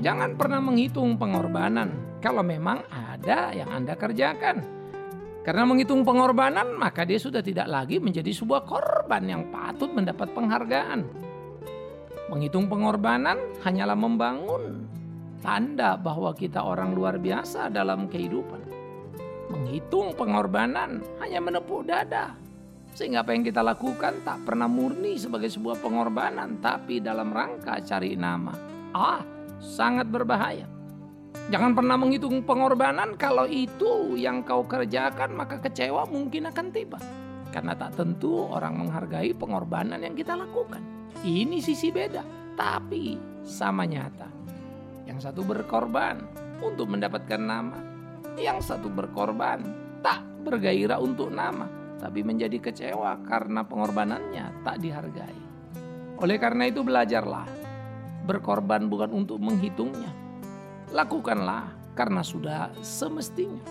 Jangan pernah menghitung pengorbanan kalau memang ada yang Anda kerjakan. Karena menghitung pengorbanan, maka dia sudah tidak lagi menjadi sebuah korban yang patut mendapat penghargaan. Menghitung pengorbanan hanyalah membangun tanda bahwa kita orang luar biasa dalam kehidupan. Menghitung pengorbanan hanya menepuk dada. Sehingga apa yang kita lakukan tak pernah murni sebagai sebuah pengorbanan, tapi dalam rangka cari nama. Ah, sangat berbahaya. Jangan pernah menghitung pengorbanan kalau itu yang kau kerjakan maka kecewa mungkin akan tiba. Karena tak tentu orang menghargai pengorbanan yang kita lakukan. Ini sisi beda, tapi sama nyata. Yang satu berkorban untuk mendapatkan nama. Yang satu berkorban tak bergairah untuk nama, tapi menjadi kecewa karena pengorbanannya tak dihargai. Oleh karena itu belajarlah berkorban bukan untuk menghitungnya. Lakukanlah karena sudah semestinya.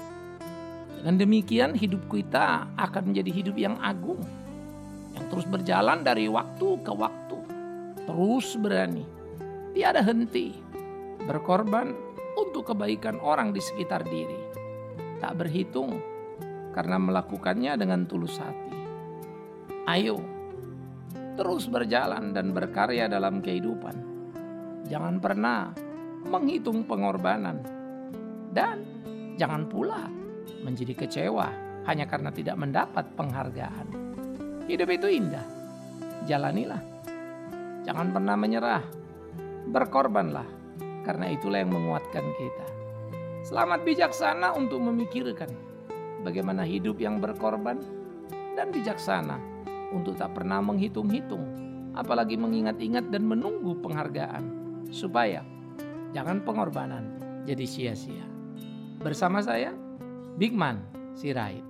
Dengan demikian hidup kita akan menjadi hidup yang agung. Yang terus berjalan dari waktu ke waktu. Terus berani. Tiada henti. Berkorban untuk kebaikan orang di sekitar diri. Tak berhitung karena melakukannya dengan tulus hati. Ayo, terus berjalan dan berkarya dalam kehidupan. Jangan pernah menghitung pengorbanan, dan jangan pula menjadi kecewa hanya karena tidak mendapat penghargaan. Hidup itu indah, jalanilah. Jangan pernah menyerah, berkorbanlah, karena itulah yang menguatkan kita. Selamat bijaksana untuk memikirkan bagaimana hidup yang berkorban dan bijaksana untuk tak pernah menghitung-hitung, apalagi mengingat-ingat dan menunggu penghargaan, supaya jangan pengorbanan jadi sia-sia. Bersama saya, Bigman Sirait.